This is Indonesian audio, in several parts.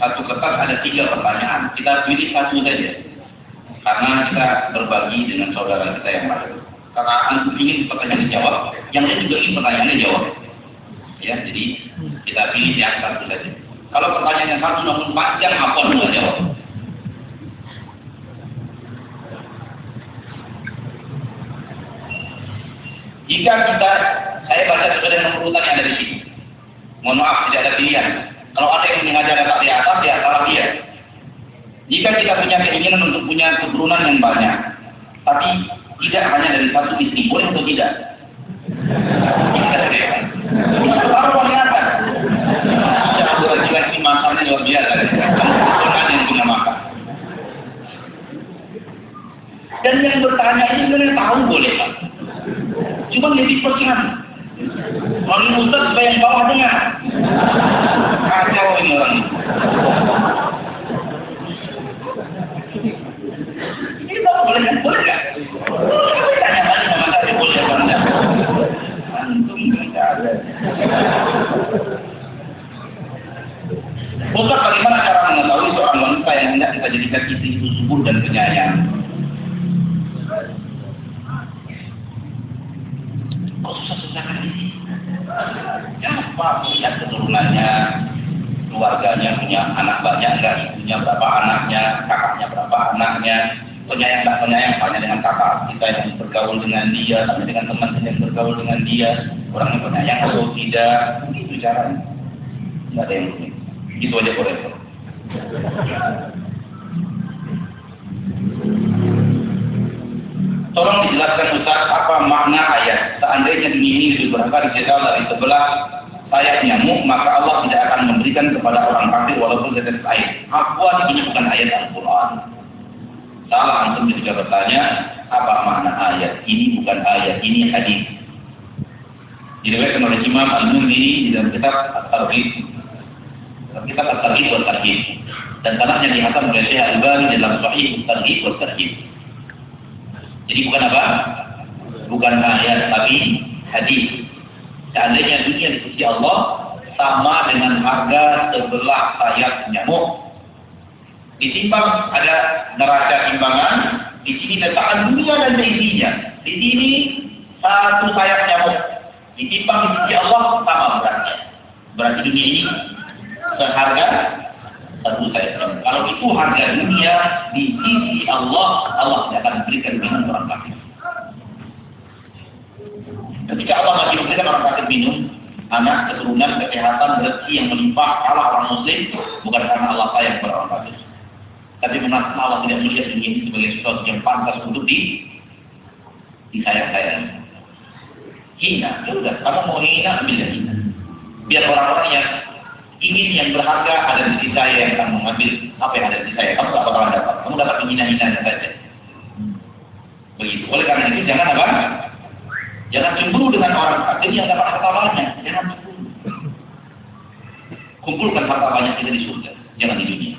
satu kertas ada tiga pertanyaan. Kita pilih satu saja. Karena kita berbagi dengan saudara kita yang lain. Karena antum ingin pertanyaan dijawab, yang lain juga ingin pertanyaannya jawab. Ya, jadi kita pilih yang satu saja. Kalau pertanyaan yang satu namun panjang, apa dua jawab? Jika kita, saya baca urutan yang ada di sini. Mohon maaf, tidak ada pilihan. Kalau ada yang mengajar kata di atas, ya salah dia. Jika kita punya keinginan untuk punya keturunan yang banyak, tapi tidak hanya dari satu istri, boleh atau tidak? Baru. Kewajiban ini masalahnya luar biasa. Dan yang bertanya ini sebenarnya tahu boleh Pak. Cuma lebih pesan. Orang Ustaz supaya yang bawah dengar. Kacau ini orang ini. Boleh kan? Boleh kan? Tanya boleh tidak ada. Ustaz bagaimana cara mengetahui seorang wanita yang hendak kita jadikan istri itu subur dan penyayang? Kok susah-susah ini? Ya, apa punya keturunannya, keluarganya punya anak banyak enggak, ibunya berapa anaknya, kakaknya berapa anaknya, penyayang tak penyayang hanya dengan kakak kita yang bergaul dengan dia, hanya dengan teman yang bergaul dengan dia, orangnya penyayang atau tidak, itu caranya. Enggak ada yang rumit. Itu aja boleh. Tolong dijelaskan Ustaz apa makna ayat. Seandainya ini berapa dicetak dari sebelah sayap nyamuk, maka Allah tidak akan memberikan kepada orang kafir walaupun tetes air. Apa ini bukan ayat Al-Quran. Salah antum juga bertanya, apa makna ayat? Ini bukan ayat, ini hadis. Diriwayatkan oleh Imam Al-Mundiri di dalam kitab At-Targhib. Kitab At-Targhib. Dan tanahnya dihatam oleh Syekh Al-Bani dalam Sahih At-Targhib. Jadi bukan apa? Bukan ayat, tapi hadis. Seandainya dunia di sisi Allah sama dengan harga sebelah sayap nyamuk. Ditimbang ada neraca timbangan, di sini letakkan dunia dan isinya. Di sini satu sayap nyamuk. Ditimbang di sisi Allah sama beratnya. Berarti dunia ini seharga satu nyamuk. Kalau itu harga dunia di sisi Allah, Allah tidak akan berikan minum orang kafir. Ketika Allah masih memberikan orang kafir minum, anak, keturunan, kesehatan, rezeki yang melimpah kalah orang muslim, bukan karena Allah sayang kepada orang kafir. Tapi karena Allah tidak melihat dunia ini sebagai sesuatu yang pantas untuk di disayang-sayang. Hina, ya udah, kamu mau hina, ambil hina. Biar orang-orang yang ingin yang berharga ada di sisi saya yang akan mengambil apa yang ada di saya. Kamu gak bakalan dapat. Kamu dapat menghina-hina saja. Begitu. Oleh karena itu jangan apa? Jangan cemburu dengan orang kafir yang dapat harta banyak. Jangan cemburu. Kumpulkan harta banyak kita di surga. Jangan di dunia.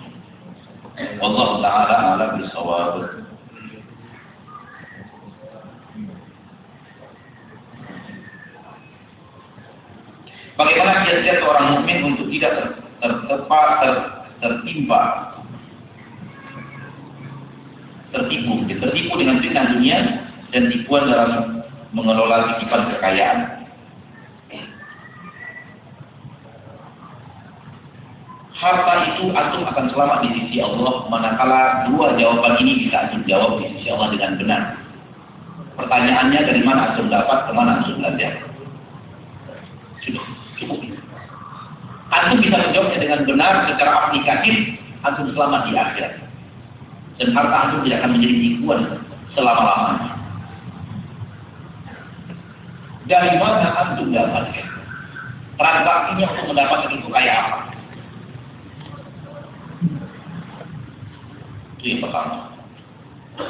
Wallahu ta'ala ala bisawab. Bagaimana kiat-kiat seorang mukmin untuk tidak ter, tertepa, ter, tertimpa, tertipu, tertipu dengan fitnah dunia dan tipuan dalam mengelola titipan kekayaan. Harta itu antum akan selamat di sisi Allah manakala dua jawaban ini bisa antum jawab di sisi Allah dengan benar. Pertanyaannya dari mana antum dapat, ke mana antum belajar. Sudah cukup. Antum bisa menjawabnya dengan benar secara aplikatif, antum selamat di akhirat. Dan harta antum tidak akan menjadi tipuan selama-lamanya. Dari mana antum dapatkan? Transaksinya untuk mendapatkan itu kayak apa? Itu yang pertama.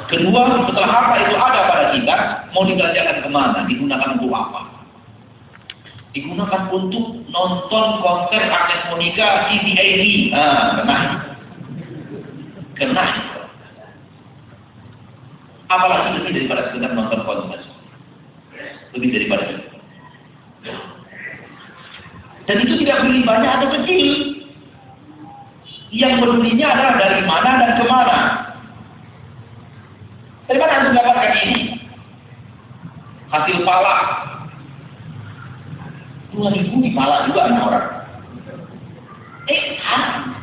Kedua, setelah harta itu ada pada kita, mau dibelanjakan ke mana? Digunakan untuk apa? Digunakan untuk nonton konser Agnes Monica CCAD. Nah, kena. Kena. Apalagi lebih daripada sekedar nonton konser. Lebih daripada itu. Dan itu tidak beli banyak atau kecil. Yang pedulinya adalah dari mana dan ke mana. Dari mana harus mendapatkan ini? Hasil pala. Dua ribu pala juga anak orang. Eh, haram.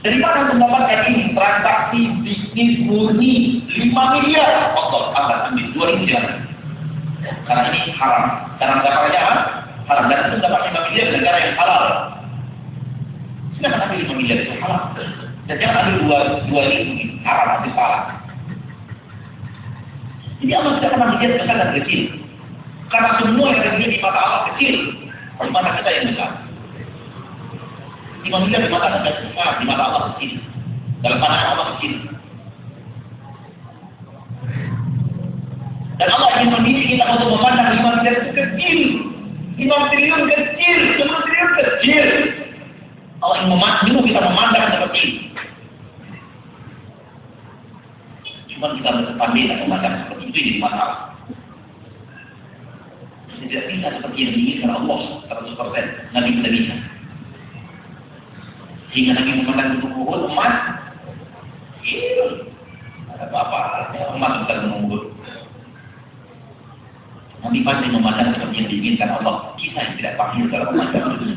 Dari mana mendapatkan ini? Transaksi bisnis murni 5 miliar. Kotor, apa? Ambil 2 miliar. Karena ini haram. Karena mendapatkannya apa? Haram. Dan itu mendapatkan 5 miliar negara yang halal. Silahkan ambil 5 miliar itu halal. Dan jangan ambil dua, dua ini haram nanti salah. Ini Allah tidak pernah melihat besar dan kecil. Karena semua yang terjadi di mata Allah kecil. Di mata kita yang besar. Di manusia di mata di mata Allah kecil. Dalam pandangan Allah kecil. Dan Allah ingin mendidik kita untuk memandang lima itu kecil. Lima triliun kecil, lima triliun kecil. Allah ingin memandang kita memandang seperti ini. Cuma kita berpandai dan memandang seperti itu jadi masalah. Tidak bisa seperti yang diinginkan Allah 100%. Nabi tidak bisa. Sehingga Nabi memandang itu kuhul emas. Iya. Ada apa-apa. Emas bukan menunggu. Nabi pasti memandang seperti yang diinginkan Allah. Kita yang tidak paham dalam memandang itu.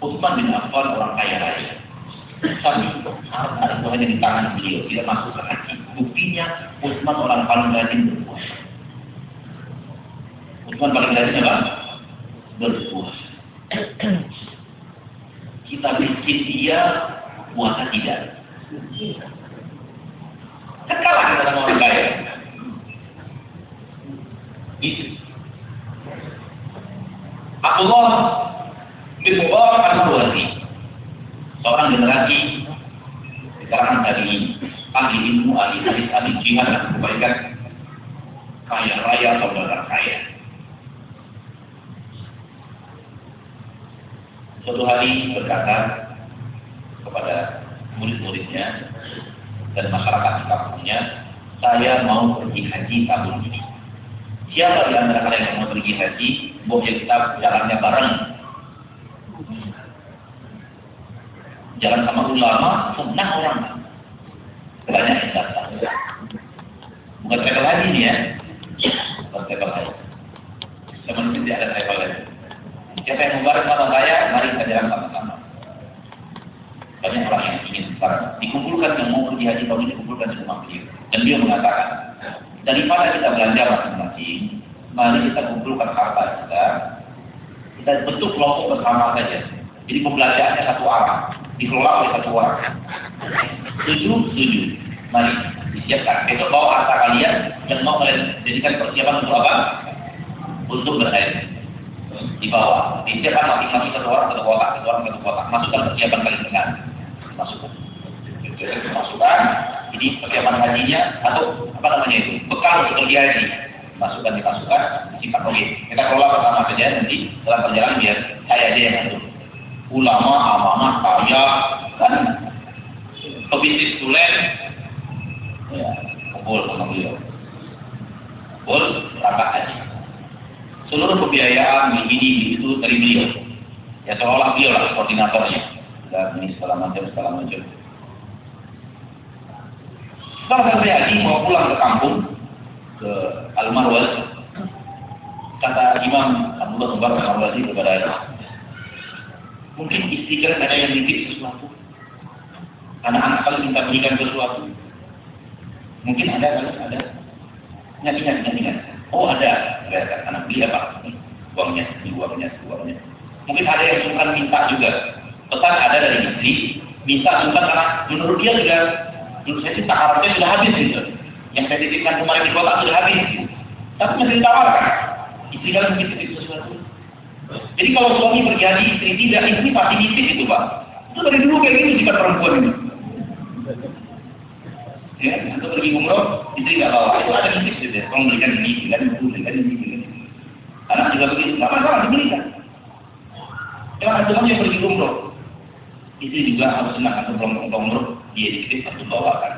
Utsman bin Affan orang kaya raya. Tapi harta itu hanya di tangan beliau, tidak masuk ke. Buktinya Utsman orang paling rajin berpuasa. Utsman paling rajin apa? Berpuasa. Kita bikin dia puasa tidak. Kan kalah kita sama orang kaya. Gitu. Abdullah bin Mubarak al-Marwazi seorang generasi di kalangan dari ahli ilmu, ahli hadis, ahli jihad dan kebaikan kaya raya saudara kaya. Suatu hari berkata kepada murid-muridnya dan masyarakat di kampungnya, saya mau pergi haji tahun ini. Siapa di antara kalian yang mau pergi haji? Boleh kita jalannya bareng jalan sama ulama, sunnah orang. Banyak yang datang. Bukan travel lagi nih ya. Bukan travel lagi. Sebenarnya tidak ada travel lagi. Siapa yang mau bareng sama saya, mari kita jalan sama-sama. Banyak orang yang ingin bareng. Dikumpulkan yang mau pergi haji tahun ini dikumpulkan di rumah beliau. Dan beliau mengatakan, daripada kita belanja masing-masing, mari kita kumpulkan harta kita, kita bentuk kelompok bersama saja. Jadi pembelajarannya satu arah dikelola oleh satu orang. Setuju? Setuju. Mari disiapkan. Besok bawa harta kalian dan mau kalian jadikan persiapan untuk apa? Untuk berhaji. Di bawah. Disiapkan masing-masing satu orang satu kotak, satu orang satu kotak. Masukkan persiapan kalian dengan masukkan. Masukkan. Jadi persiapan hajinya atau apa namanya itu bekal untuk pergi haji. Masukkan dimasukkan, disimpan. Oke, kita kelola bersama saja nanti dalam perjalanan biar saya aja yang ngatur ulama, amanah, kaya, kan pebisnis tulen, ya, kumpul sama beliau. Kumpul, berangkat haji. Seluruh pembiayaan, ini, itu dari beliau. Ya seolah beliau lah koordinatornya. Dan ini segala macam, segala macam. Setelah selesai haji, mau pulang ke kampung, ke Al-Marwaz, kata Imam Abdullah Mubarak Al-Marwazi kepada Mungkin istri kalian ada yang nitip sesuatu. Anak-anak kalian minta berikan sesuatu. Mungkin ada kan? Ada. Ingat, ingat, ingat. Oh ada. Lihat anak beli apa? Uangnya, uangnya, uangnya. Mungkin ada yang sungkan minta juga. Pesan ada dari istri, minta sungkan karena menurut dia sudah, menurut saya sih takarnya sudah habis gitu. Yang saya titipkan kemarin di kota sudah habis. Gitu. Tapi masih ditawarkan. Istri kalian mungkin titip sesuatu. Jadi kalau suami haji, istri tidak, istri pasti nitip itu Pak. Itu dari dulu kayak gitu jika perempuan ini. Ya, atau pergi umroh, istri nggak bawa. Itu ada nitip gitu ya. Kalau belikan ini, belikan itu, belikan ini, belikan ini. Anak juga begitu, nggak masalah, dibelikan. Jangan ada yang pergi umroh. Istri juga harus senang atau belum umroh, dia dikit atau bawakan.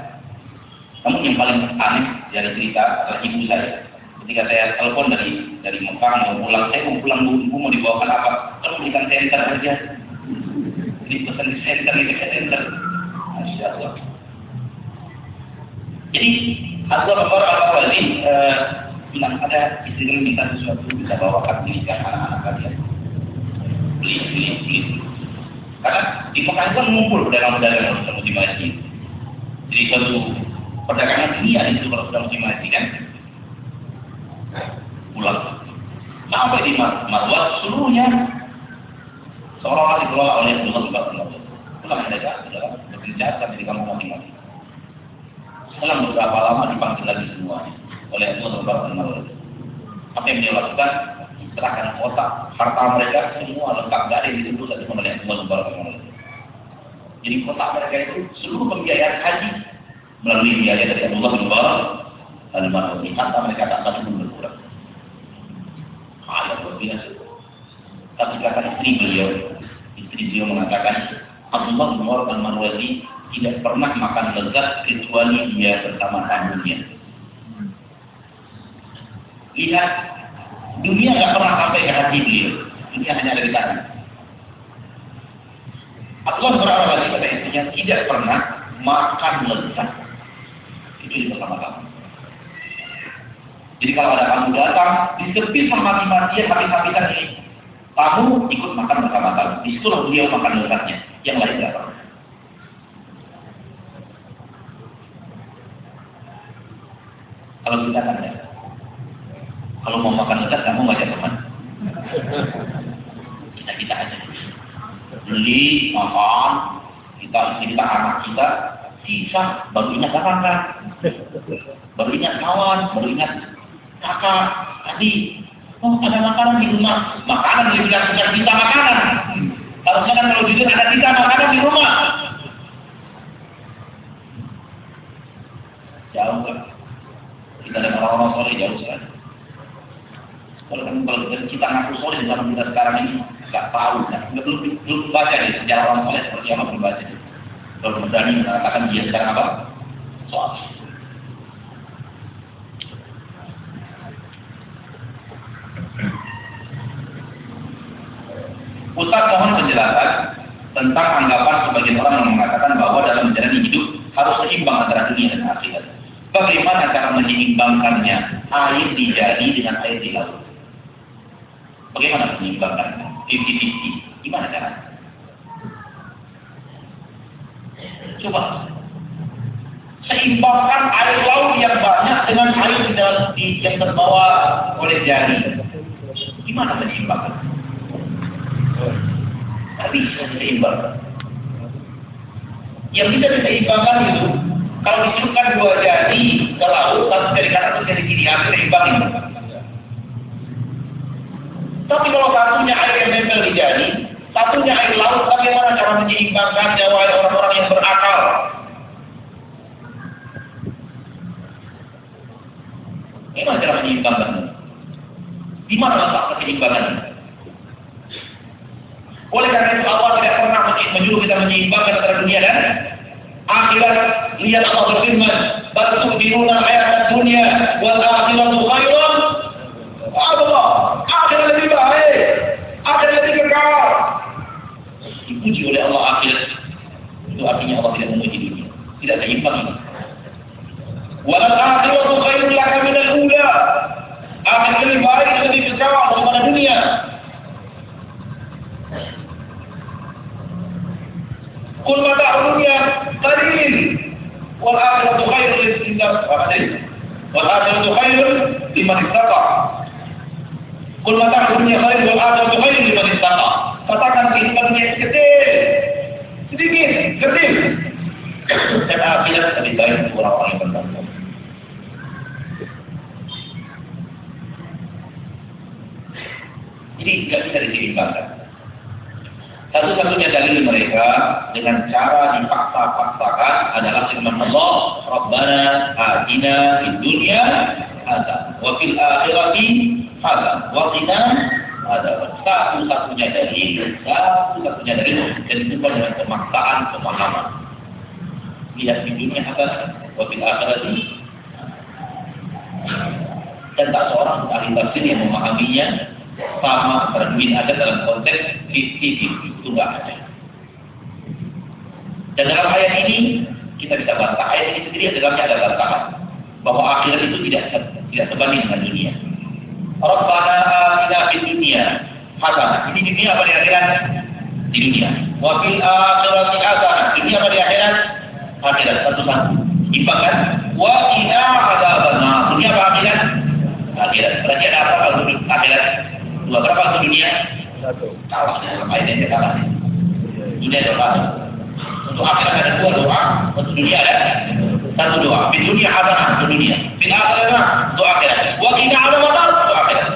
Namun yang paling aneh dari cerita adalah ibu saya ketika saya telepon dari dari Mekah mau pulang, saya mau pulang bu, mau pesan center aja. Jadi pesan di center ini ke center. Masya Allah. Jadi Allah Akbar apa lagi? Bilang ada istri yang minta sesuatu bisa bawakan belikan anak-anak kalian. Beli, beli, beli. Karena di Mekah itu mengumpul pedagang-pedagang yang sedang musim haji. Jadi suatu perdagangan dunia itu kalau sedang musim haji kan. Pulang. Sampai di Marwah seluruhnya seolah-olah dikelola oleh Allah Subhanahu wa Pulang mereka adalah berbicara di kampung masing-masing. Setelah beberapa lama dipanggil lagi semuanya oleh Allah Subhanahu wa Apa yang dia lakukan? Serahkan kotak harta mereka semua lengkap dari ditunggu satu Allah Subhanahu wa Jadi kotak mereka itu seluruh pembiayaan haji melalui biaya dari Allah Subhanahu wa Harta mereka tak satu pun berkurang. Ada berbeda Tapi kata istri beliau, istri beliau mengatakan Allah Subhanahu wa tidak pernah makan lezat kecuali dia bersama tamunya. Lihat Dunia nggak pernah sampai ke hati beliau. Dunia hanya ada di sana. Allah berapa kali pada istrinya tidak pernah makan lezat. Itu di bersama kamu. Jadi kalau ada kamu datang, di tepi mati-matian, mati-matian ini, kamu ikut makan bersama kamu. Di situlah beliau makan lezatnya. Yang lain tidak pernah. Kalau kita tanya, kalau mau makan lezat, kamu ngajak teman. Kita kita aja. Beli, makan, kita kita anak kita, sisa baru ingat kakak kan? Baru ingat kawan, baru ingat kakak tadi. Oh ada makanan di rumah, makanan lebih bilang kita kita makanan. Harusnya kan kalau jujur ada kita makanan di rumah. Jauh kan? Kita ada orang-orang soleh jauh sekali. Kalau kalau kita ngaku soleh dalam kita sekarang ini nggak tahu, kan? belum belum baca ya sejarah orang soleh seperti apa belum baca. Kalau berani mengatakan dia sekarang apa? Soal. Ustaz mohon penjelasan tentang anggapan sebagian orang yang mengatakan bahwa dalam menjalani hidup harus seimbang antara dunia dan akhirat. Bagaimana cara menyeimbangkannya air di jadi dengan air di laut? Bagaimana menyeimbangkan 50-50? Gimana cara? Coba seimbangkan air laut yang banyak dengan air di dalam yang terbawa oleh jari. Gimana menyeimbangkan? Tapi bisa diseimbangkan. Yang bisa diseimbangkan itu kalau dicelupkan dua jari ke laut, satu dari kanan, satu dari kiri, akhirnya seimbang. Tapi kalau satunya air yang nempel di jari, satunya air laut, bagaimana cara menyeimbangkannya wahai orang-orang yang berakal? Gimana cara menyeimbangkannya? Di mana letak keseimbangan? Oleh karena itu Allah tidak pernah menyuruh kita menyeimbangkan antara dunia dan akhirat. Lihat Allah berfirman, "Bal tu'minuna hayat dunia wal akhiratu khairun Allah, akhirat lebih baik, akhirat lebih kekal. Dipuji oleh Allah akhirat. Itu artinya Allah tidak memuji dunia. Tidak seimbang ini. Walal akhiratu khairun laka minal ula. Akhirat lebih baik, lebih kekal daripada dunia. Kul mata dunia qalil wal akhiratu khairun liman wal akhiratu khairun liman ittaqa Kul mata dunia khair wal akhiratu khair liman ittaqa. Katakan kehidupan dunia kecil. Sedikit, kecil. Dan akhirat lebih baik untuk orang-orang yang bertakwa. Jadi tidak bisa diseimbangkan. Satu-satunya dalil mereka dengan cara dipaksa-paksakan adalah firman Allah, Rabbana atina fid dunya hasanah wa fil akhirati hasanah wa qina ada satu-satunya dari satu-satunya dari dan itu dengan pemaksaan pemahaman. Lihat di dunia hasanah wa fil akhirati dan tak seorang ahli tafsir yang memahaminya sama duit ada dalam konteks 50-50 itu nggak ada. Dan dalam ayat ini kita bisa bantah ayat ini sendiri dalamnya ada bantahan bahwa akhirat itu tidak tidak sebanding dengan dunia. Rabbana atina fid dunia hasanah. Ini di dunia apa di akhirat? Di dunia. Wa fil akhirati hasanah. Dunia apa di akhirat? Akhirat satu-satu. Imbang kan? Wa ina adzabannar. Dunia apa akhirat? Akhirat. Berarti ada apa kalau akhirat? Dua berapa untuk dunia? Satu. Kalah dalam ayat ini kalah. Dunia kalah. Untuk akhirat ada dua doa, untuk dunia ada satu doa. Di dunia ada untuk dunia. Di akhirat untuk akhirat. Wa ina adzabannar untuk akhirat.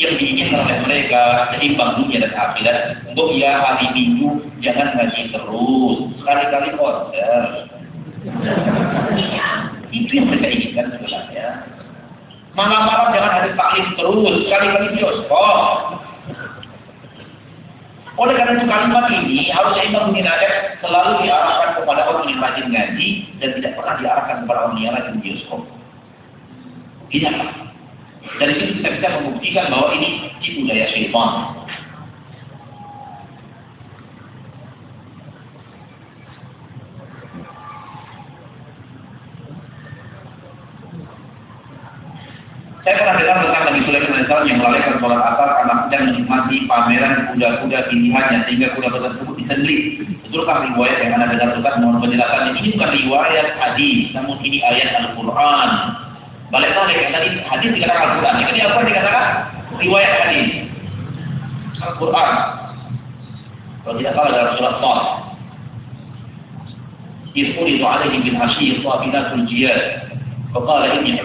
yang diinginkan oleh mereka seimbang dunia dan akhirat untuk ya hari minggu jangan ngaji terus. Sekali-kali konser itu yang mereka inginkan sebenarnya. Malam-malam jangan ada taklim terus. Sekali-kali bioskop oleh karena itu kalimat ini harus seimbang dunia dan selalu diarahkan kepada orang yang rajin ngaji dan tidak pernah diarahkan kepada orang yang rajin bioskop tidak dari situ kita bisa membuktikan bahwa ini itu daya syaitan. Saya pernah dengar tentang Nabi Sulaiman yang melalaikan sholat asar karena sedang menikmati pameran kuda-kuda pilihannya sehingga kuda tersebut disembelih. Betulkah riwayat yang Anda dengar Ustaz? Mohon penjelasan ini bukan riwayat hadis, namun ini ayat Al-Qur'an. Balik lagi yang tadi hadis dikatakan Al-Qur'an. Yang tadi Al-Qur'an dikatakan riwayat hadis. Al-Qur'an. Kalau tidak salah dalam surat Thah. Isquridu alaihim bin Hashim, sabilatul jiyad. فقال إني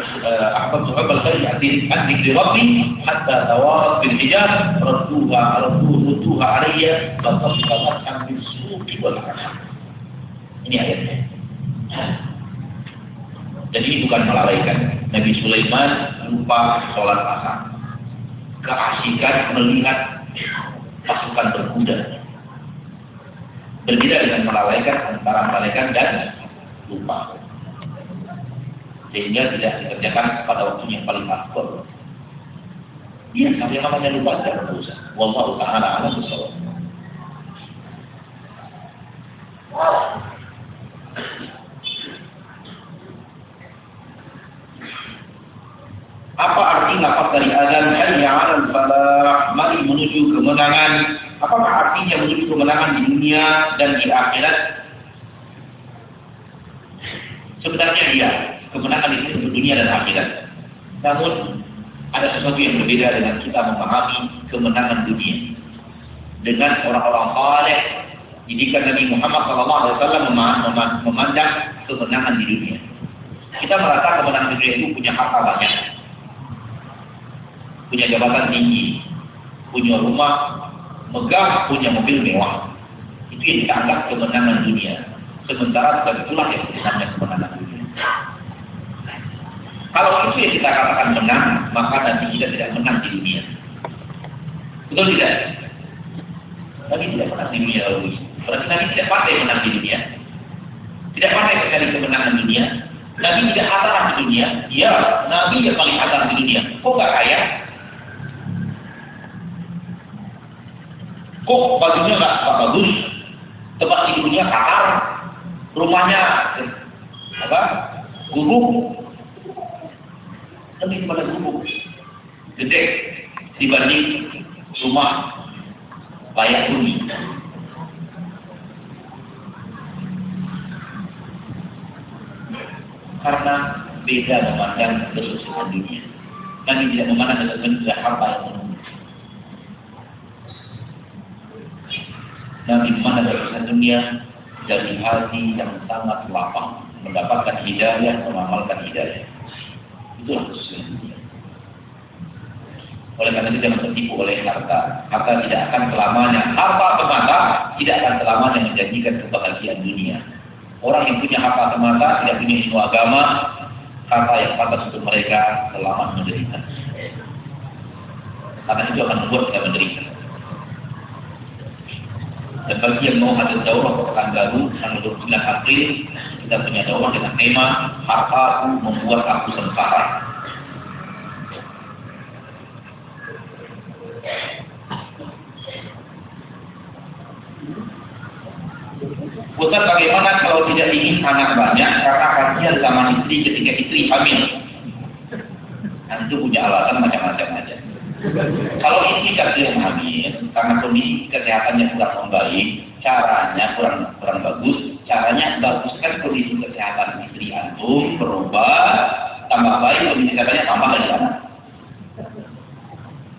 أحببت حب الخير عن ذكر ربي حتى توارت بالحجاب ردوها ردوها ردوها علي فصدق مسحا بالسوق والعنى ini ayatnya jadi itu bukan melalaikan Nabi Sulaiman lupa sholat asar keasikan melihat pasukan berkuda berbeda dengan melalaikan antara melalaikan dan lupa sehingga tidak dikerjakan pada waktu yang paling akur. Iya, tapi namanya lupa tidak berdosa. Wallahu ta'ala ala bisawab. Apa arti lafaz dari azan hayya 'alal falah? Mari menuju kemenangan. Apakah artinya menuju kemenangan di dunia dan di akhirat? Sebenarnya iya, kemenangan itu untuk dunia dan akhirat. Namun ada sesuatu yang berbeda dengan kita memahami kemenangan dunia. Dengan orang-orang saleh, didikan Nabi Muhammad SAW memandang kemenangan di dunia. Kita merasa kemenangan di dunia itu punya harta banyak, punya jabatan tinggi, punya rumah megah, punya mobil mewah. Itu yang kita anggap kemenangan dunia. Sementara itulah yang sebenarnya kemenangan dunia. Kalau itu yang kita katakan menang, maka nanti kita tidak menang di dunia. Betul tidak? Nabi tidak pernah di dunia lalu. Berarti Nabi tidak pandai menang di dunia. Tidak pandai sekali kemenangan dunia. Nabi tidak atas di dunia. Ya, Nabi yang paling atas di dunia. Kok gak kaya? Kok bajunya nggak bagus? Tempat tidurnya kasar, rumahnya apa? Gubuk. Lebih kepada gubuk. Gede dibanding rumah layak huni. Karena beda memandang kesuksesan dunia. Nabi tidak memandang kesuksesan dunia harta yang menunggu. Nabi memandang kesuksesan dunia dari hati yang sangat lapang, mendapatkan hidayah, mengamalkan hidayah. Itulah dunia. Oleh karena itu jangan tertipu oleh harta. Harta tidak akan selamanya. Harta semata tidak akan selamanya menjanjikan kebahagiaan dunia. Orang yang punya harta semata tidak punya ilmu agama, harta yang pantas untuk mereka selamat menderita. Karena itu akan membuat kita menderita. Dan bagi yang mau ada daurah pekan baru tanggal 29 April kita punya jawaban dengan tema hartaku membuat aku sengsara. Bukan bagaimana kalau tidak ingin anak banyak karena kasihan sama istri ketika istri hamil. Nah, itu punya alasan macam-macam aja. Kalau istri kasihan hamil karena kondisi kesehatannya kurang membaik, caranya kurang kurang bagus, caranya baguskan kondisi kesehatan istri antum berubah, tambah baik kondisi kesehatannya tambah lagi anak.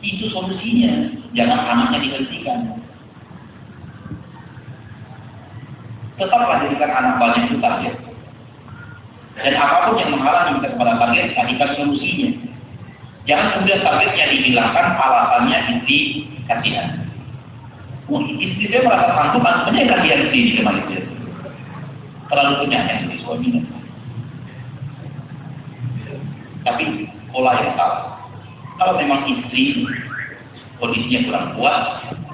Itu solusinya. Jangan anaknya dihentikan. tetaplah jadikan anak banyak itu target. Dan apa pun yang menghalangi kita kepada target, carikan solusinya. Jangan kemudian targetnya dihilangkan, alasannya inti kasihan. Oh, istri dia merasa sanggup, sebenarnya kasihan sendiri kemarin itu. Terlalu penyayang si suaminya. Tapi pola yang salah. Kalau memang istri kondisinya kurang kuat,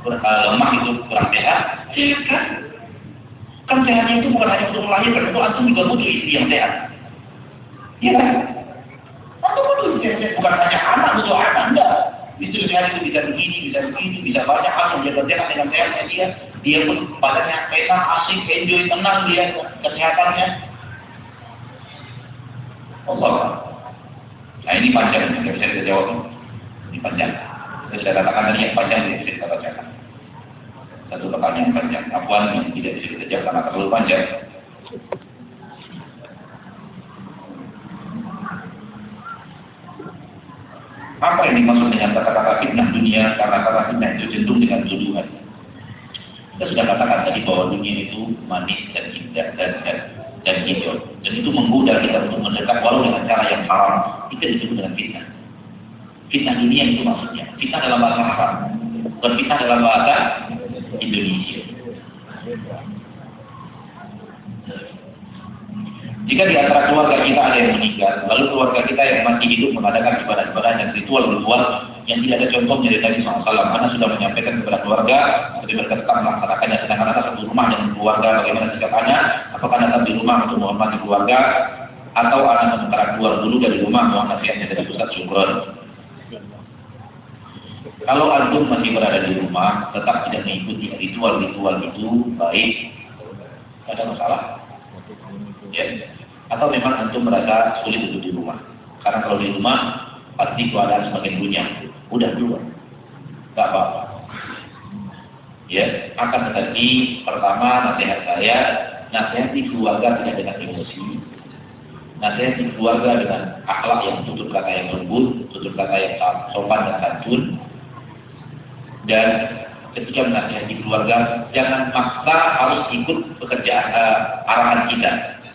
kurang, lemah itu kurang sehat, silakan Kan sehatnya itu bukan hanya untuk melahirkan, itu antum juga butuh istri yang sehat. Iya kan? Antum butuh istri yang sehat, bukan hanya anak, butuh anak, enggak. Istri sehat itu bisa begini, bisa begini, bisa banyak hal yang dia kerjakan dengan sehatnya dia. Dia pun badannya enak, asik, enjoy, tenang dia kesehatannya. Allah. Nah ini panjang, tidak bisa kita jawab. Ini panjang. Saya sudah katakan tadi yang panjang, tidak bisa kita bacakan satu pertanyaan panjang. Afwan yang tidak bisa kita jawab karena terlalu panjang. Apa yang dimaksud dengan kata-kata fitnah dunia? Karena kata fitnah itu cenderung dengan tuduhan. Kita sudah katakan tadi bahwa dunia itu manis dan indah dan dan, dan hijau. Dan itu menggoda kita untuk mendekat walau dengan cara yang haram. Itu disebut dengan fitnah. Fitnah dunia itu maksudnya. Fitnah dalam bahasa Arab. Bukan fitnah dalam bahasa Indonesia. Jika di antara keluarga kita ada yang meninggal, lalu keluarga kita yang masih hidup mengadakan ibadah-ibadah dan ritual-ritual yang tidak ada contohnya dari Nabi SAW, karena sudah menyampaikan kepada keluarga, seperti mereka tetap melaksanakannya, sedangkan anak satu rumah dengan keluarga, bagaimana sikap apakah datang di rumah untuk menghormati keluarga, atau anak sementara keluar dulu dari rumah, mohon nasihatnya dari pusat syukur. Kalau antum masih berada di rumah, tetap tidak mengikuti ritual-ritual itu baik, ada masalah. Ya. Atau memang antum merasa sulit untuk di rumah. Karena kalau di rumah pasti keadaan semakin runyam. Udah dua, tak apa-apa. Ya, akan tetapi pertama nasihat saya, nasihat di keluarga tidak dengan emosi, nasihat di keluarga dengan akhlak yang tutur kata yang lembut, tutur kata yang sopan dan santun, dan ketika menasihati keluarga jangan maksa harus ikut pekerjaan uh, arahan kita.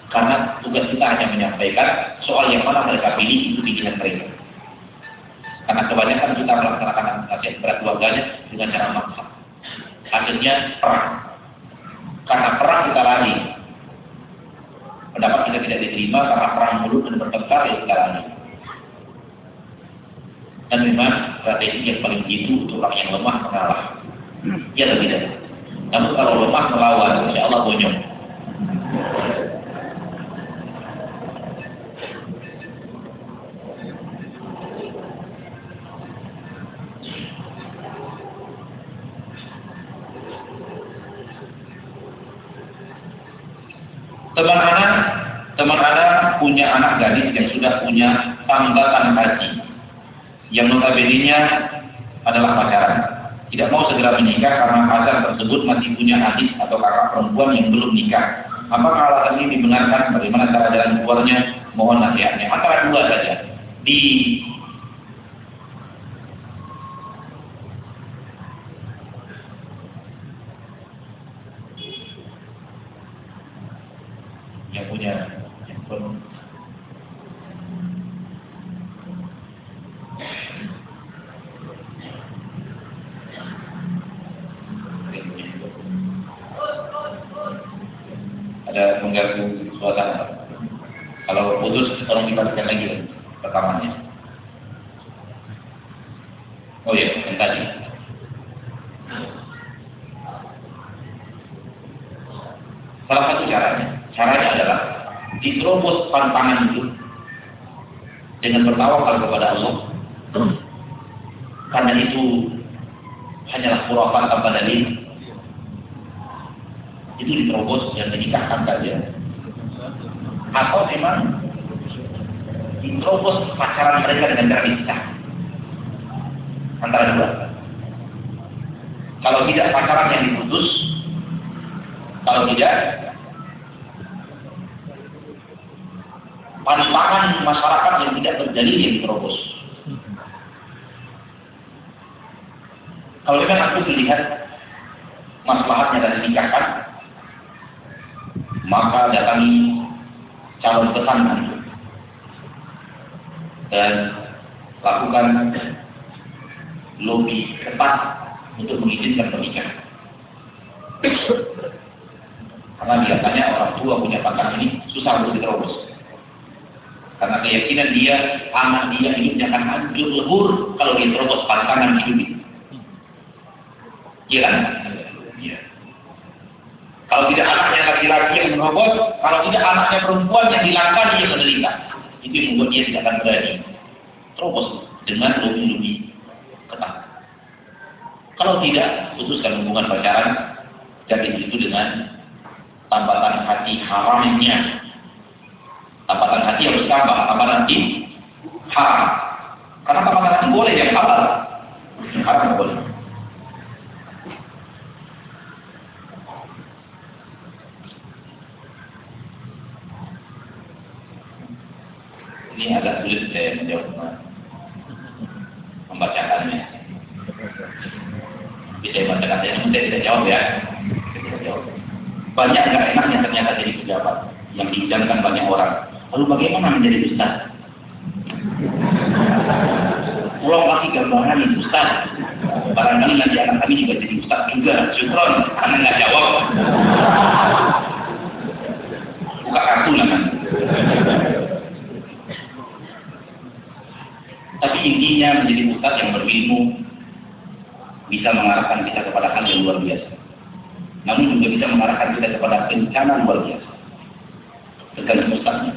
Karena tugas kita hanya menyampaikan soal yang mana mereka pilih itu pilihan mereka karena kebanyakan kita melaksanakan nasihat kepada keluarganya dengan cara maksa akhirnya perang karena perang kita lari pendapat kita tidak diterima karena perang mulut dan bertengkar ya kita lari dan memang strategi yang paling jitu untuk orang yang lemah mengalah. Ya atau tidak? Namun kalau lemah melawan, insya Allah bonyok. Teman anak, teman anak punya anak gadis yang sudah punya tambatan haji yang notabene adalah pacaran. Tidak mau segera menikah karena pacar tersebut masih punya adik atau kakak perempuan yang belum nikah. Apakah alasan ini dibenarkan? Bagaimana cara jalan keluarnya? Mohon nasihatnya. Antara dua saja. Di yang punya handphone ada mengganggu suasana. Kalau putus, tolong dipastikan lagi rekamannya. Oh iya, yang tadi. Salah satu caranya, caranya adalah diterobos pantangan itu dengan bertawakal kepada Allah. Karena itu hanyalah kurafat tanpa dalil itu diterobos dan dinikahkan saja. Atau memang diterobos pacaran mereka dengan cara nikah. Antara dua. Kalau tidak pacaran yang diputus, kalau tidak pantangan masyarakat yang tidak terjadi yang diterobos. Kalau kita aku melihat masalahnya dari nikahkan, maka datangi calon pesanan dan lakukan lobby ketat untuk mengizinkan pernikahan. Karena biasanya orang tua punya pacar ini susah untuk diterobos. Karena keyakinan dia, anak dia ini akan hancur lebur kalau dia terobos pantangan hidup ini. Iya kan? Kalau tidak anaknya laki-laki yang merobos, kalau tidak anaknya perempuan yang dilangkan dia menderita. Itu yang membuat dia tidak akan berani. Terobos dengan lebih-lebih ketat. Kalau tidak, putuskan hubungan pacaran, jadi itu dengan tambatan hati haramnya. Tambatan hati harus tambah, tambatan hati haram. Karena tambatan hati boleh yang halal, haram boleh. Ini agak sulit saya menjawab membacakannya. Bisa membacakan saya, saya tidak jawab ya. Saya tidak jawab. Banyak nggak ternyata jadi pejabat yang diidamkan banyak orang. Lalu bagaimana menjadi ustaz? Pulau kasih gambaran ustaz. Barangkali nanti anak kami juga jadi ustaz juga. Syukron, karena nggak jawab. Buka kartu lah. Intinya menjadi ustaz yang berilmu bisa mengarahkan kita kepada hal yang luar biasa. Namun juga bisa mengarahkan kita kepada bencana luar biasa. Tergantung ustaznya.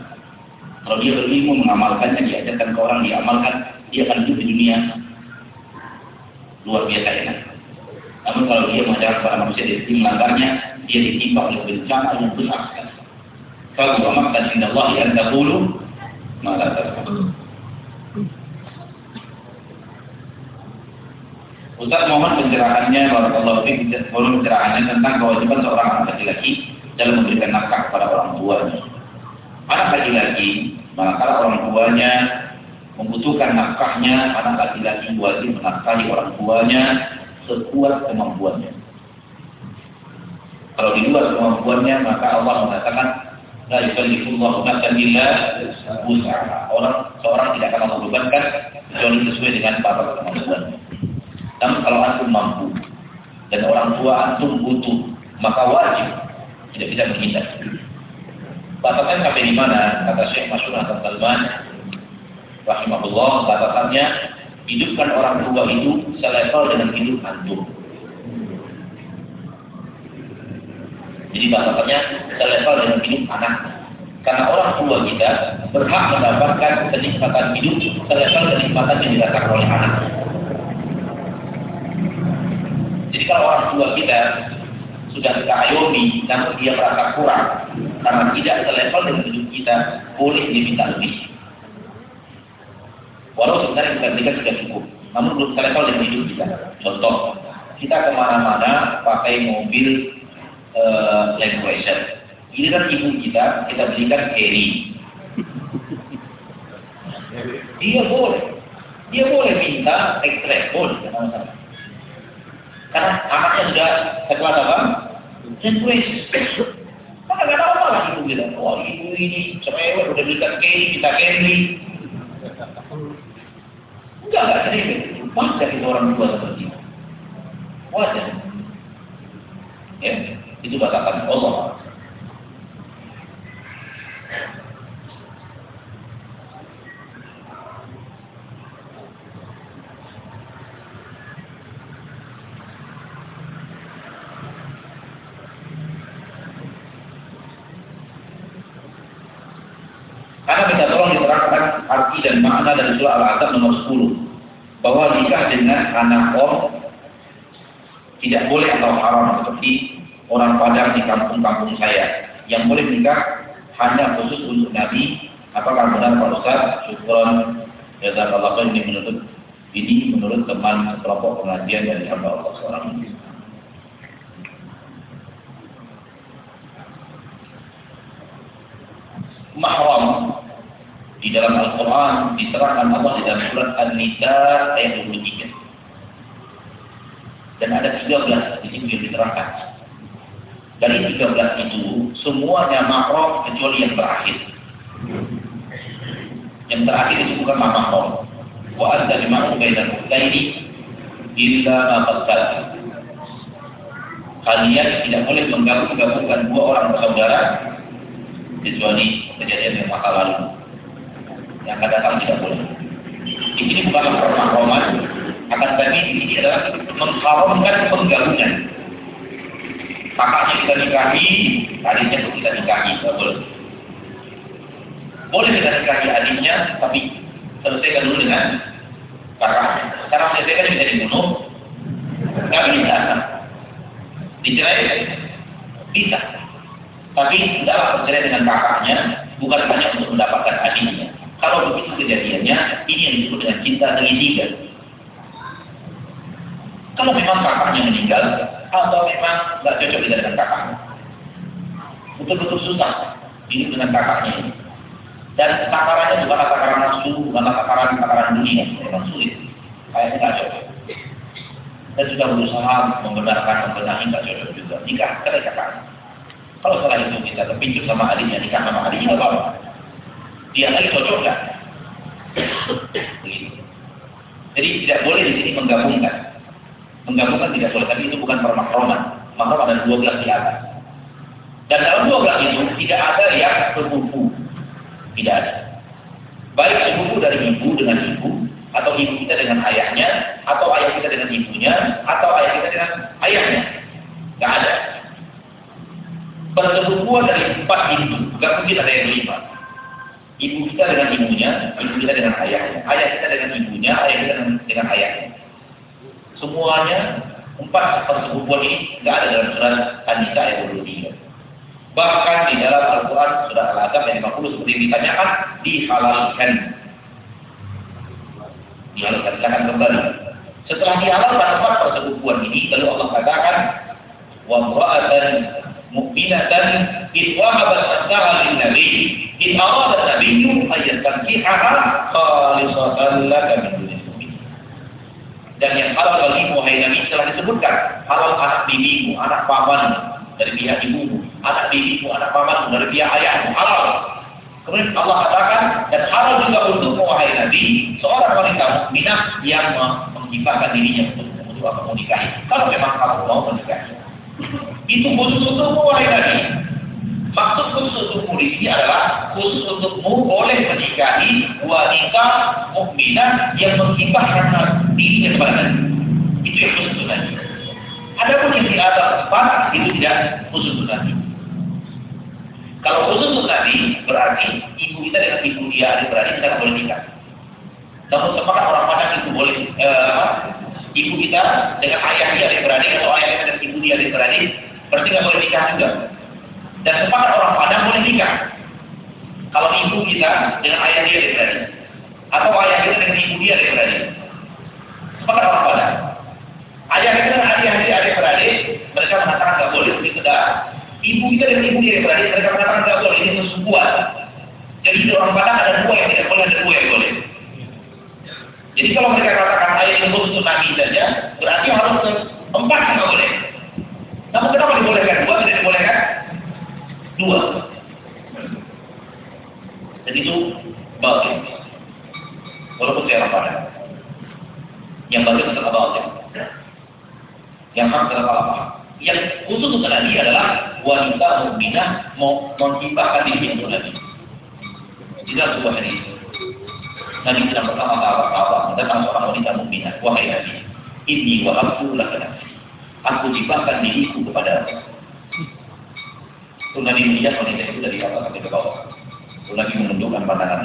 Kalau dia berilmu mengamalkannya, diajarkan ke orang, diamalkan, dia akan hidup di dunia luar biasa enak. Namun kalau dia mengajarkan kepada manusia dia melanggarnya, dia ditimpa oleh bencana yang besar sekali. Kalau maktan indah Allah yang dahulu, maka Ustaz mohon pencerahannya, Barakallahu Fik, mohon pencerahannya tentang kewajiban seorang anak laki-laki dalam memberikan nafkah kepada orang tuanya. Anak laki-laki, manakala orang tuanya membutuhkan nafkahnya, anak laki-laki wajib menafkahi orang tuanya sekuat kemampuannya. Kalau di luar kemampuannya, maka Allah mengatakan La yukallifullahu nafsan illa wus'aha. Orang seorang tidak akan membebankan kecuali sesuai dengan batas kemampuannya. Namun kalau antum mampu dan orang tua antum butuh, maka wajib tidak bisa menghindar. Batasan sampai di mana? Kata Syekh Masyur Hasan Salman, rahimahullah, batasannya hidupkan orang tua itu selevel dengan hidup antum. Jadi batasannya selevel dengan hidup anak. Karena orang tua kita berhak mendapatkan kenikmatan hidup selevel kenikmatan yang dirasakan oleh anak. Jadi kalau orang tua kita sudah kita ayomi, namun dia merasa kurang karena tidak selevel dengan hidup kita, boleh diminta lebih. Walau sebenarnya kita berikan sudah cukup, namun belum selevel dengan hidup kita. Contoh, kita ke mana-mana pakai mobil uh, Land Cruiser. Ini kan ibu kita, kita berikan carry. Dia boleh, dia boleh minta ekstra, boleh. Karena anaknya sudah sekelas apa? Sentuis. Maka gak tahu apa ibu bilang, oh ibu ini cewek udah berikan kei, kita kei. Enggak, enggak sering. Wajar itu orang tua seperti itu. Wajar. Ya, itu batasan Allah. Karena kita tolong diterangkan arti dan dari surah Al-Azab nomor 10 bahwa nikah dengan anak om tidak boleh atau haram seperti orang Padang di kampung-kampung saya yang boleh nikah hanya khusus untuk Nabi. Apakah benar Pak Ustaz? Syukron. Ya Allah ini menurut ini menurut teman kelompok pengajian dari hamba Allah seorang ini. Mahram di dalam Al-Quran diterangkan Allah di dalam surat An-Nisa ayat 23. Dan ada 13 di situ yang diterangkan. Dari 13 itu semuanya mahram kecuali yang terakhir. Yang terakhir itu bukan mahram. Wa anta lima'u bainal ukhtaini illa ma qad Kalian tidak boleh menggabung-gabungkan dua orang bersaudara kecuali kejadian yang masa lalu. Yang akan datang tidak boleh. Di sini bukan permahroman, akan tapi ini adalah mengharamkan penggabungan kakaknya kita nikahi, adiknya pun kita nikahi, tidak boleh. Boleh kita nikahi adiknya, tapi selesaikan dulu dengan kakaknya. Sekarang selesaikan bisa dibunuh, nggak bisa. Dicerai, bisa. Tapi tidaklah bercerai dengan kakaknya, bukan hanya untuk mendapatkan adiknya. Kalau begitu kejadiannya, ini yang disebut dengan cinta segitiga. Kalau memang kakaknya meninggal, atau memang nggak cocok dengan kakaknya. Betul-betul susah ini dengan kakaknya ini. Dan takarannya bukan takaran nafsu, bukan takaran takaran dunia, memang sulit. Kayaknya nggak cocok. Dan sudah berusaha membenarkan, membenahi nggak cocok juga. Nikah, kita kakaknya. Kalau setelah itu kita terpincut sama adiknya, nikah sama adiknya nggak apa-apa. Dia lagi cocok nggak? Jadi tidak boleh di sini menggabungkan Menggabungkan tidak boleh, tapi itu bukan permakroman. Makrom ada dua belas di atas. Dan dalam dua belas itu tidak ada yang sepupu. Tidak ada. Baik sepupu dari ibu dengan ibu, atau ibu kita dengan ayahnya, atau ayah kita dengan ibunya, atau ayah kita dengan ayahnya. Tidak ada. Persepupuan dari empat ibu, tidak mungkin ada yang lima. Ibu kita dengan ibunya, ibu kita dengan ayahnya, ayah kita dengan ibunya, ayah kita dengan, dengan ayahnya. Semuanya empat persetubuhan ini tidak ada dalam surat An-Nisa ayat 23. Bahkan di dalam Al-Quran sudah Al-Azab ayat 50 seperti ditanyakan dihalalkan. Dihalalkan, kembali. Setelah dihalalkan empat persetubuhan ini, lalu Allah katakan, wa mu'minatan in wahabat nafsaha lin nabi in arada nabiyyu ayat tankihaha khalisatan laka min dan yang halal bagimu wahai Nabi telah disebutkan halal anak bibimu, anak paman dari pihak ibumu, anak bibimu, anak pamanmu dari pihak ayahmu halal. Kemudian Allah katakan dan halal juga untuk wahai Nabi seorang wanita mukminah yang menghibahkan dirinya untuk untuk apa menikahi. Kalau memang kamu mau menikahi, itu khusus untukmu wahai Nabi. Maksud khusus untukmu di sini adalah khusus untukmu boleh menikahi wanita mukminah yang menghibahkan dirinya kepada. Itu yang khusus untuk. Adapun yang di atas empat itu tidak khusus untuk. Kalau khusus untuk Nabi berarti ibu kita dengan ibu dia beradik kita boleh nikah. Namun sepakat orang Padang itu boleh eh, ibu kita dengan ayah dia beradik atau ayah kita dengan ibu dia adik beradik berarti nggak boleh nikah juga. Dan sepakat orang Padang boleh nikah. Kalau ibu kita dengan ayah dia adik beradik atau ayah kita dengan ibu dia adik beradik Sepakat orang pada. Ayah kita dan adik-adik adik beradik, mereka mengatakan tidak boleh begitu dah. Ibu kita dan ibu dia beradik, mereka mengatakan tidak boleh ini sesubuhan. Jadi di orang Padang ada dua yang tidak boleh, ada dua yang boleh. Jadi kalau mereka katakan ayah itu untuk nabi saja, berarti harus empat tidak boleh. Namun kenapa dibolehkan dua tidak dibolehkan dua? Jadi itu bagus. Walaupun saya Padang. Yang bagus adalah batil. Yang hak adalah apa? Yang khusus untuk Nabi adalah wanita mukminah mau menghibahkan diri untuk Nabi. Tidak sebuah hadis. Nabi sedang bersama sahabat-sahabat tentang seorang wanita mukminah. Wahai Nabi, ini wahabtu laka Aku hibahkan diriku kepada Itu Nabi melihat wanita itu dari atas sampai ke bawah. Nabi menundukkan pandangan.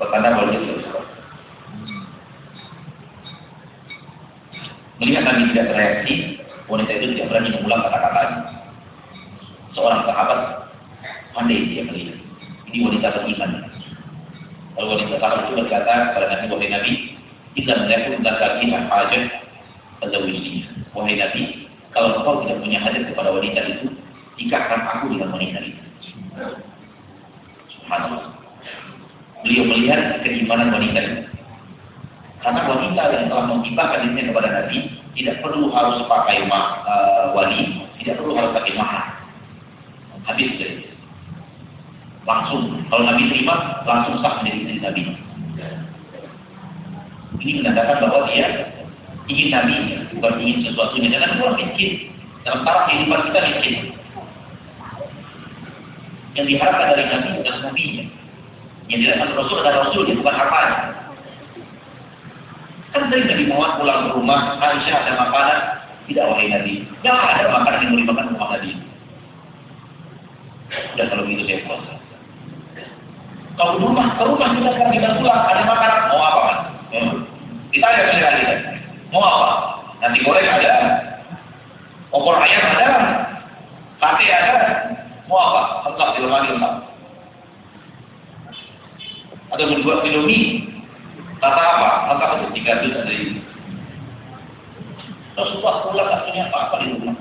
Bertanda bahwa dia sudah Melihat Nabi tidak bereaksi, Wanita itu tidak berani mengulang kata-katanya. Seorang sahabat pandai dia melihat. Ini wanita beriman. Lalu wanita sahabat itu berkata kepada Nabi Wahai Nabi, kita melihat tentang kaki hajat tazawujinya. Wahai Nabi, kalau engkau tidak punya hajat kepada wanita itu, nikahkan aku dengan wanita itu. Subhanallah. Beliau melihat keimanan wanita itu. Karena wanita yang telah menghibahkan dirinya kepada Nabi tidak perlu harus pakai uh, wali, tidak perlu harus pakai mahar. Habis jadi. Langsung, kalau Nabi terima, langsung sah menjadi istri Nabi. Ini menandakan bahwa dia ingin Nabi, bukan ingin sesuatunya. Jangan orang miskin. Dalam taraf kehidupan kita miskin. Yang diharapkan dari Nabi bukan Nabi-nya. Yang dilakukan Rasul adalah Rasulnya, bukan hartanya. Kan dari Nabi Muhammad pulang ke rumah, Aisyah ada makanan, tidak wahai Nabi. Tidak ada makanan yang mau dimakan rumah Nabi. Sudah kalau gitu saya puasa. Kalau rumah, ke rumah kita sekarang kita pulang, ada makanan, mau apa kan? Kita ada sekali kita. Mau apa? Nanti goreng ada, opor ayam ada, sate ada, mau apa? Lengkap di rumah lengkap. Atau membuat indomie, kata apa? Lengkap itu tiga ada ini. Rasulullah pulang tak punya apa-apa di rumah.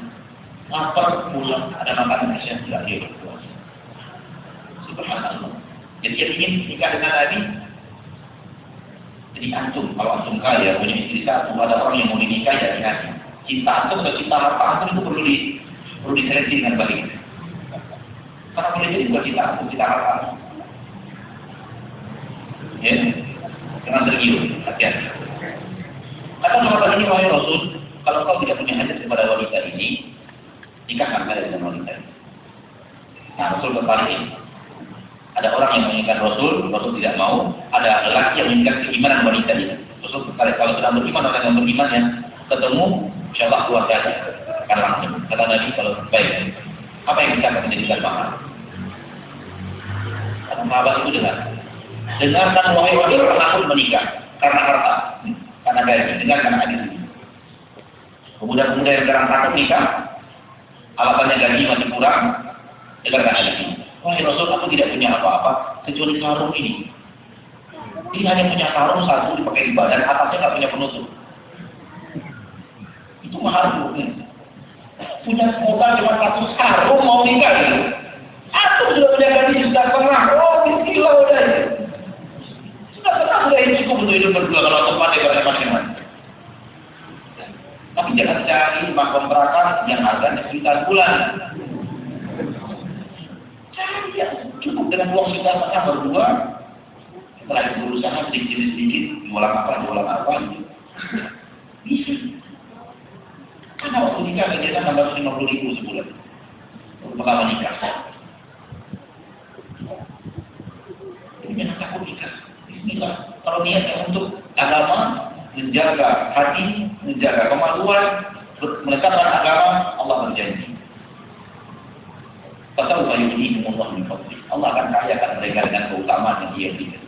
Lapar pulang, ada makanan yang tidak dia berpuasa. Subhanallah. Jadi dia ingin nikah dengan Nabi. Jadi antum, kalau antum kaya, punya istri satu, ada orang yang mau dinikah ya hati. Cinta antum atau cinta harta antum itu perlu di perlu diseleksi dengan baik. Karena boleh jadi bukan cinta antum, cinta harta antum. Ya, jangan tergiur, hati-hati. Kata sahabat ini, wahai Rasul, kalau kau tidak punya hajat kepada wanita ini, nikahkan kalian dengan wanita ini. Nah, Rasul berkali ada orang yang menginginkan Rasul, Rasul tidak mau. Ada lelaki yang menginginkan keimanan wanita ini. Rasul kalau sedang beriman, orang yang beriman yang ketemu, insya Allah keluarganya akan langsung. Kata Nabi kalau baik, apa yang bisa mahal? Kata sahabat itu dengar. Dengarkan wahai wakil langsung menikah karena harta, karena gaji, dengar karena hadis ini. Pemuda-pemuda yang sekarang takut nikah, alasannya gaji masih kurang, dengarkan hadis ini. Wahai Rasul, aku tidak punya apa-apa kecuali sarung ini. Ini hanya punya sarung satu dipakai di badan, atasnya nggak punya penutup. Itu mahal bukan? Punya modal cuma satu sarung mau nikah ya. Aku sudah punya gaji sudah pernah. Oh, gila udah. Sudah pernah sudah ini cukup untuk hidup berdua. Kalau tempat di masing-masing. Tapi jangan cari rumah kontrakan yang harganya sekitar bulan. Ya cukup dengan uang kita setengah berdua. Setelah itu berusaha sedikit-sedikit jualan apa jualan apa gitu. Bisa. Karena waktu nikah kegiatan enam ratus lima puluh ribu sebulan. Untuk pengalaman nikah jadi jangan takut nikah Bismillah kalau niatnya untuk agama menjaga hati menjaga kemaluan menetapkan agama Allah berjanji Fasawfa yudhihim Allah min. Allah akan kayakan mereka dengan keutamaan yang dia berikan.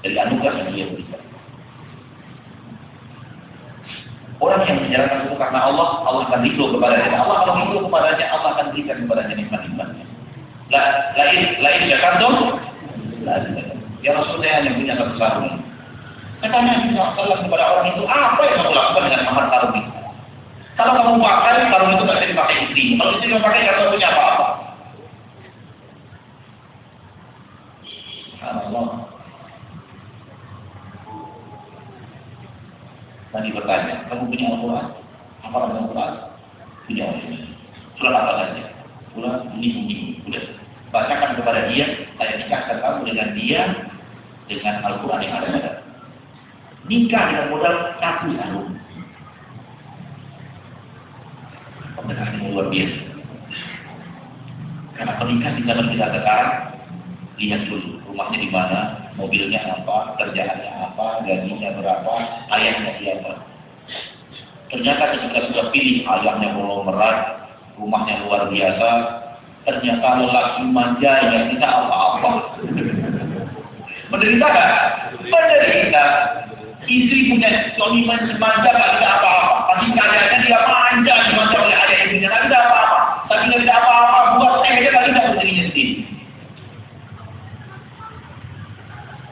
Dari anugerah yang dia berikan. Orang yang menjalankan itu karena Allah, Allah akan ridho kepadanya. Allah kalau ridho kepadanya, Allah akan berikan kepadanya nikmat-nikmatnya. Lain, lain ya kantum, Ya Rasul saya hanya punya satu sarung. Katanya Allah kepada orang itu, apa yang kamu lakukan dengan mahar sarung itu? Kalau kamu pakai, kalau itu nggak bisa dipakai istri. Kalau istri memakai, nggak punya apa-apa. Tadi bertanya, kamu punya Al-Quran? Apa Al-Quran? Punya Al-Quran. Surat apa saja? Surat ini ini. Sudah. Bacakan kepada dia, saya nikahkan kamu dengan dia, dengan Al-Quran yang ada. Nikah dengan modal satu sarung. pernikahan yang luar biasa. Karena pernikahan di zaman kita sekarang, lihat dulu rumahnya di mana, mobilnya apa, kerjaannya apa, gajinya berapa, ayahnya siapa. Ternyata ketika sudah pilih ayahnya merat, rumahnya luar biasa, ternyata lelaki manja yang tidak apa-apa. Menderita kan? Menderita. Istri punya suami manja gak ada apa-apa. Tapi keadaannya dia manja dimanja oleh ayah ibunya. Gak ada apa-apa. Tapi ada apa-apa buat eh dia ada dirinya sendiri.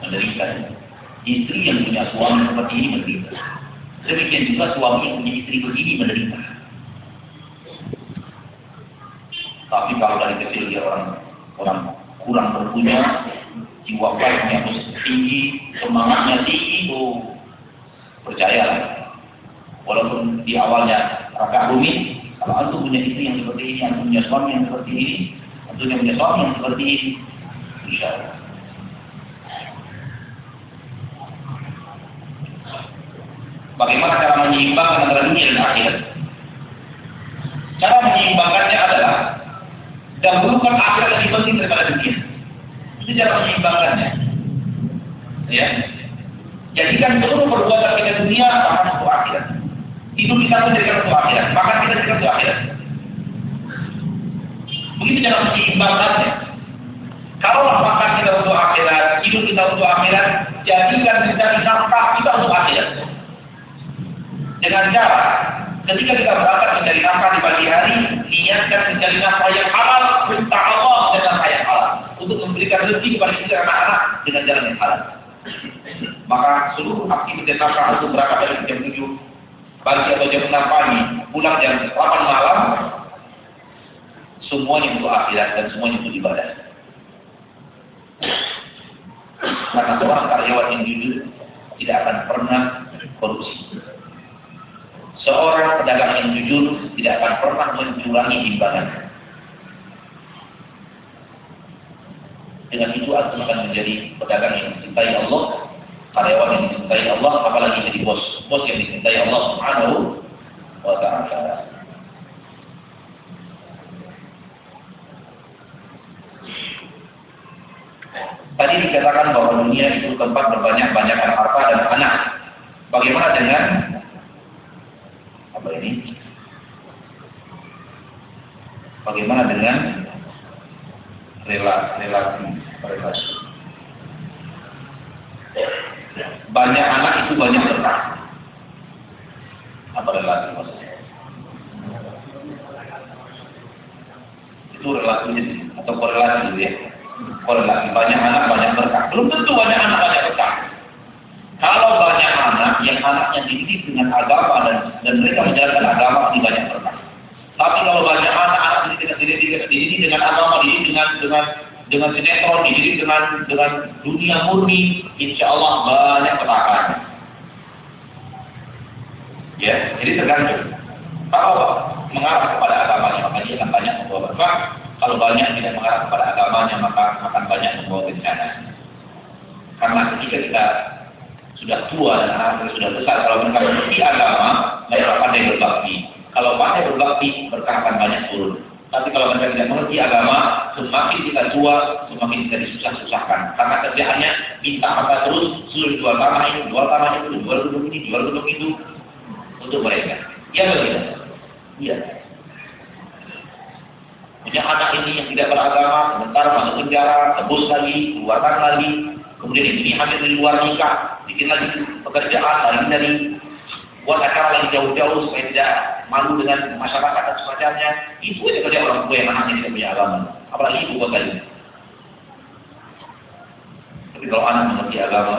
Menderita. Istri yang punya suami seperti ini menderita. Demikian juga suami yang punya istri begini menderita. Tapi kalau dari kecil dia orang orang kurang berpunya, jiwa baiknya tinggi, semangatnya tinggi, oh, percayalah. Walaupun di awalnya agak rumit, kalau antum punya istri yang seperti ini, antum punya suami yang seperti ini, antum punya suami yang seperti ini, insya Allah. Bagaimana cara menyeimbangkan antara dunia dan akhirat? Cara menyeimbangkannya adalah dahulukan akhirat lebih penting daripada dunia. Itu cara menyeimbangkannya. Ya. Jadikan seluruh perbuatan kita dunia makan untuk akhirat. Hidup kita pun jadikan untuk akhirat. Makan kita jadikan untuk akhirat. Begitu cara menyeimbangkannya. Kalau makan kita untuk akhirat, hidup kita untuk akhirat, jadikan kita nafkah kita untuk akhirat. Dengan cara ketika kita berangkat mencari nafkah di pagi hari, niatkan mencari nafkah yang halal, minta Allah dengan yang halal untuk memberikan rezeki kepada kita anak-anak dengan jalan yang halal. Maka seluruh aktivitas nafkah itu berangkat dari jam 7 pagi atau jam 6 pagi, pulang jam 8 malam, semuanya untuk akhirat dan semuanya untuk ibadah. Karena seorang karyawan yang jujur tidak akan pernah korupsi. Seorang pedagang yang jujur tidak akan pernah mencurangi timbangan. Dengan itu aku akan menjadi pedagang yang dicintai Allah karyawan yang dicintai Allah, apalagi jadi bos, bos yang dicintai Allah Subhanahu wa taala. Tadi dikatakan bahwa dunia itu tempat berbanyak-banyak harta dan anak. Bagaimana dengan apa ini? Bagaimana dengan relasi relasi? Banyak anak itu banyak berkah. Apa relasi maksudnya? Itu relasinya atau korelasi ya. Korelasi banyak anak banyak berkah. Belum tentu banyak anak banyak berkah. Kalau banyak anak yang anaknya dididik dengan agama dan dan mereka menjalankan agama di banyak berkah. Tapi kalau banyak anak anak dididik dengan dididik dengan agama, dididik dengan dengan dengan sinetron ini dengan dengan dunia murni, insya Allah banyak petaka. Ya, jadi tergantung. Kalau mengarah kepada agamanya maka dia akan banyak membawa berkah. Kalau banyak tidak mengarah kepada agamanya maka akan banyak membawa bencana. Karena ketika kita sudah tua dan anak sudah besar, kalau mereka mengerti agama, mereka pandai berbakti. Kalau pandai berbakti, berkah akan banyak turun. Tapi kalau mereka tidak mengerti agama, semakin kita tua, semakin kita disusah-susahkan. Karena kerjaannya minta apa terus, suruh jual tanah ini, jual tanah itu, jual gedung ini, jual gedung itu untuk mereka. Ya begitu. Iya. Punya anak ini yang tidak beragama, sebentar masuk penjara, tebus lagi, keluarkan lagi, kemudian ini hamil di luar nikah, lagi pekerjaan, lagi dari buat acara lagi jauh-jauh supaya tidak malu dengan masyarakat dan semacamnya. Itu aja kerja orang tua yang anaknya tidak punya agama. Apalagi ibu bapak ini. Tapi kalau anak mengerti agama,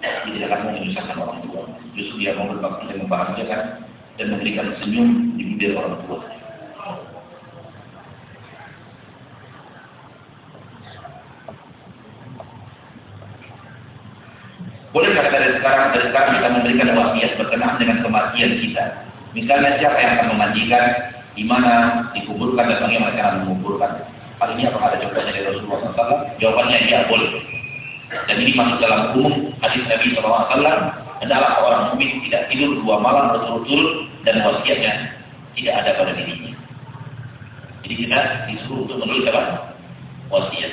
dia tidak akan menyusahkan orang tua. Justru dia mau berbakti dan membahagiakan dan memberikan senyum di bibir orang tua. Bolehkah dari sekarang dari sekarang kita memberikan wasiat berkenaan dengan kematian kita? Misalnya siapa yang akan memandikan, di mana dikuburkan dan bagaimana cara menguburkan. Hal ini apakah ada jawabannya dari Rasulullah SAW? Jawabannya iya boleh. Dan ini masuk dalam umum hadis Nabi SAW adalah orang mukmin tidak tidur dua malam berturut-turut dan wasiatnya tidak ada pada dirinya. Jadi kita disuruh untuk menulis apa? Wasiat.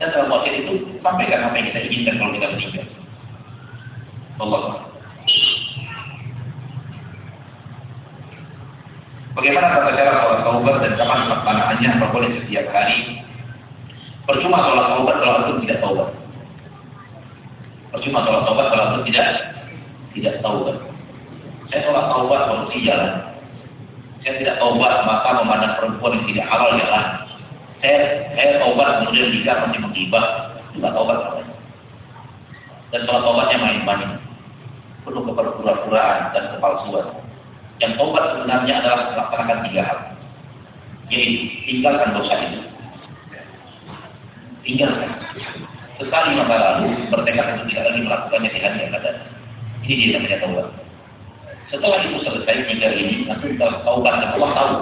Dan dalam wasiat itu sampaikan apa yang kita inginkan kalau kita meninggal. Allah. Bagaimana tata cara sholat taubat dan kapan pelaksanaannya? Apa setiap hari? Percuma sholat taubat kalau itu tidak taubat. Percuma sholat taubat kalau itu tidak tidak tahu kan. Saya sholat taubat solusi jalan. Saya tidak taubat maka memandang perempuan yang tidak halal jalan. Saya saya taubat kemudian nikah masih menghibah, juga taubat. Dan sholat taubatnya main-main. Penuh kepura-puraan dan kepalsuan. Yang taubat sebenarnya adalah melaksanakan tiga hal. Yaitu tinggalkan dosa itu. Tinggalkan. Sekali masa lalu bertekad untuk tidak lagi melakukannya di hari yang datang. Ini dia namanya taubat. Setelah itu selesai tiga ini, nanti kita taubat dan Allah tahu.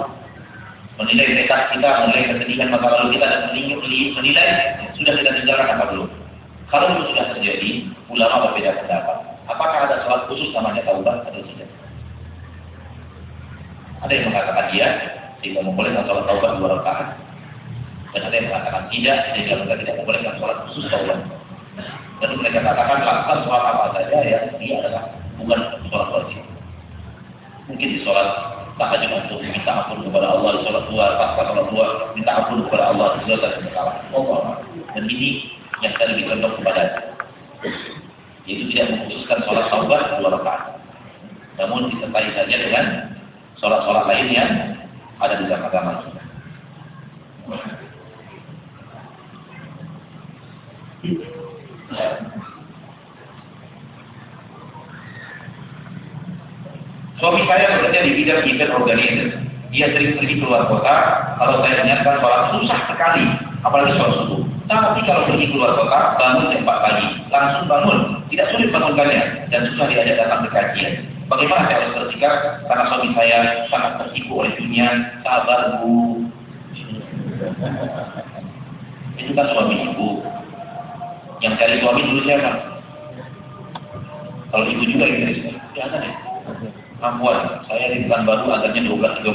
Menilai tekad kita, menilai kesedihan masa lalu kita dan menilai, menilai sudah kita tinggalkan apa belum. Kalau itu sudah terjadi, ulama berbeda pendapat. Apakah ada sholat khusus namanya taubat atau tidak? Ada yang mengatakan iya, tidak membolehkan sholat taubat dua rakaat. Dan ada yang mengatakan tidak, tidak mereka tidak membolehkan sholat khusus taubat. Dan mereka katakan lakukan sholat apa saja ya, dia adalah bukan sholat wajib. Mungkin di sholat tahajud untuk minta ampun kepada Allah, di sholat dua, pasca sholat dua, minta ampun kepada Allah, di sholat. Allah. Dan ini yang tadi dicontoh kepada yaitu tidak mengkhususkan sholat taubat dua rakaat. Namun disertai saja dengan sholat-sholat lain yang ada di dalam agama kita. Suami saya bekerja di bidang event organizer. Dia sering pergi keluar kota. Kalau saya ingatkan sholat susah sekali, apalagi sholat subuh. Tapi kalau pergi keluar kota, bangun jam 4 pagi, langsung bangun. Tidak sulit bangunkannya dan susah diajak datang ke kajian. Bagaimana saya harus bersikap? Karena suami saya sangat tertipu oleh dunia. Sabar bu. Itu kan suami ibu. Yang cari suami dulu siapa? Kalau ibu juga ini, jangan ya. Perempuan, saya di bulan baru agaknya 12.30.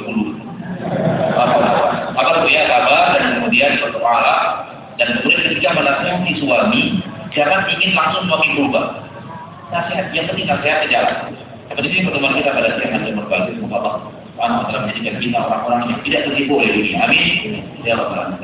Apa? Apa tuh ya sabar dan kemudian berdoa dan kemudian ketika menasihati suami, jangan ingin langsung suami berubah. Nasihat, yang penting nasihat jalan. Seperti ini pertemuan kita pada siang hari berbagi. Semoga Allah Subhanahu wa taala menjadikan kita orang-orang yang tidak tertipu oleh dunia. Amin. Ya Allah.